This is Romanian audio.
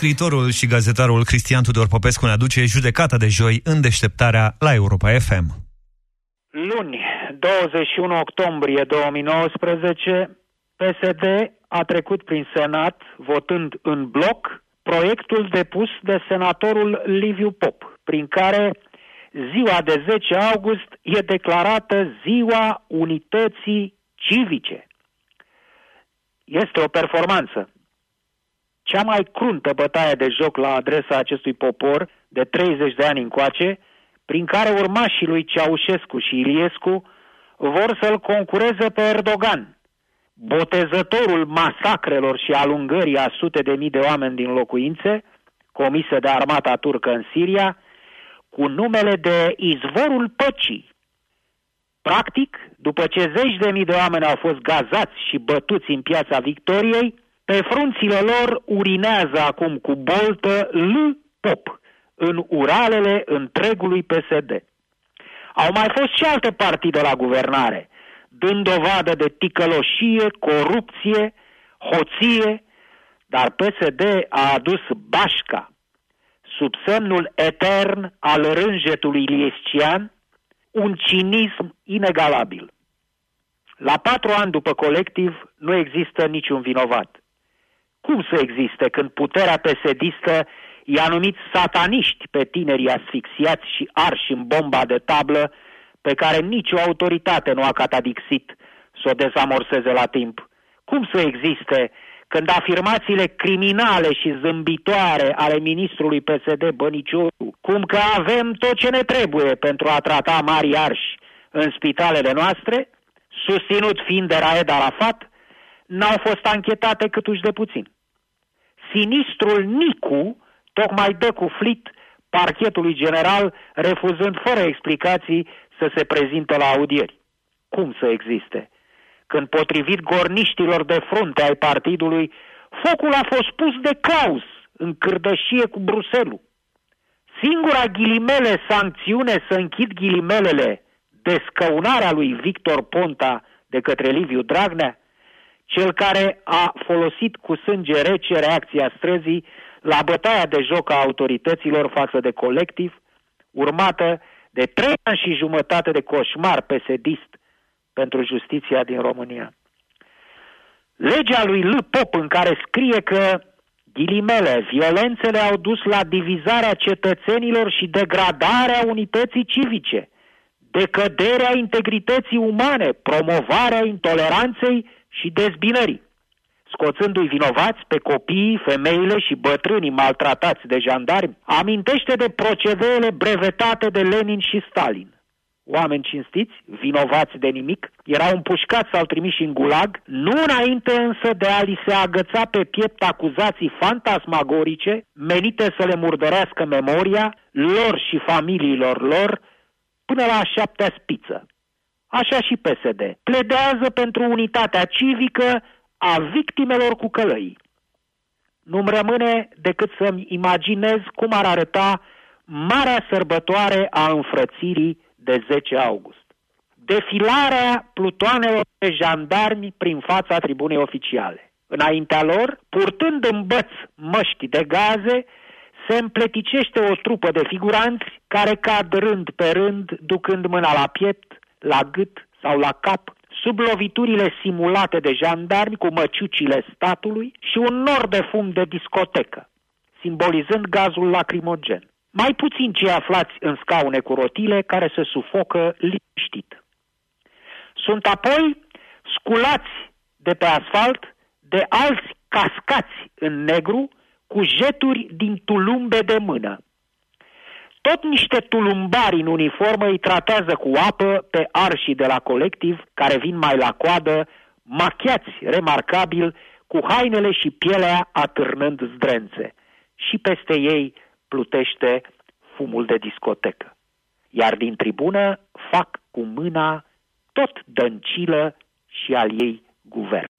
Scriitorul și gazetarul Cristian Tudor Popescu ne aduce judecata de joi în deșteptarea la Europa FM. Luni, 21 octombrie 2019, PSD a trecut prin Senat, votând în bloc, proiectul depus de senatorul Liviu Pop, prin care ziua de 10 august e declarată ziua unității civice. Este o performanță. Cea mai cruntă bătaie de joc la adresa acestui popor de 30 de ani încoace, prin care urmașii lui Ceaușescu și Iliescu vor să-l concureze pe Erdogan, botezătorul masacrelor și alungării a sute de mii de oameni din locuințe, comise de armata turcă în Siria, cu numele de izvorul păcii. Practic, după ce zeci de mii de oameni au fost gazați și bătuți în piața Victoriei, pe frunțile lor urinează acum cu boltă L. Pop în uralele întregului PSD. Au mai fost și alte partide la guvernare, dând dovadă de ticăloșie, corupție, hoție, dar PSD a adus bașca, sub semnul etern al rânjetului iliescian, un cinism inegalabil. La patru ani după colectiv nu există niciun vinovat. Cum să existe când puterea pesedistă i-a numit sataniști pe tinerii asfixiați și arși în bomba de tablă pe care nicio autoritate nu a catadixit să o dezamorseze la timp? Cum să existe când afirmațiile criminale și zâmbitoare ale ministrului PSD Băniciu, cum că avem tot ce ne trebuie pentru a trata mari arși în spitalele noastre, susținut fiind de Raed Arafat, n-au fost anchetate câtuși de puțin. Sinistrul Nicu tocmai dă cu flit parchetului general, refuzând fără explicații să se prezinte la audieri. Cum să existe? Când potrivit gorniștilor de frunte ai partidului, focul a fost pus de caus în cârdășie cu Bruselu. Singura ghilimele sancțiune să închid ghilimelele descăunarea lui Victor Ponta de către Liviu Dragnea, cel care a folosit cu sânge rece reacția străzii la bătaia de joc a autorităților față de colectiv, urmată de trei ani și jumătate de coșmar pesedist pentru justiția din România. Legea lui L. Pop în care scrie că ghilimele, violențele au dus la divizarea cetățenilor și degradarea unității civice, decăderea integrității umane, promovarea intoleranței și dezbinării, scoțându-i vinovați pe copiii, femeile și bătrânii maltratați de jandarmi, amintește de procedeele brevetate de Lenin și Stalin. Oameni cinstiți, vinovați de nimic, erau împușcați sau trimiși în gulag, nu înainte însă de a li se agăța pe piept acuzații fantasmagorice menite să le murdărească memoria lor și familiilor lor până la a șaptea spiță. Așa și PSD. Pledează pentru unitatea civică a victimelor cu călăii. Nu-mi rămâne decât să-mi imaginez cum ar arăta marea sărbătoare a înfrățirii de 10 august. Defilarea plutoanelor de jandarmi prin fața tribunei oficiale. Înaintea lor, purtând în băț măști de gaze, se împleticește o trupă de figuranți care cad rând pe rând, ducând mâna la piept, la gât sau la cap, sub loviturile simulate de jandarmi cu măciucile statului și un nor de fum de discotecă, simbolizând gazul lacrimogen. Mai puțin cei aflați în scaune cu rotile care se sufocă liniștit. Sunt apoi sculați de pe asfalt de alți cascați în negru cu jeturi din tulumbe de mână. Tot niște tulumbari în uniformă îi tratează cu apă pe arșii de la colectiv, care vin mai la coadă, machiați remarcabil, cu hainele și pielea atârnând zdrențe. Și peste ei plutește fumul de discotecă. Iar din tribună fac cu mâna tot dăncilă și al ei guvern.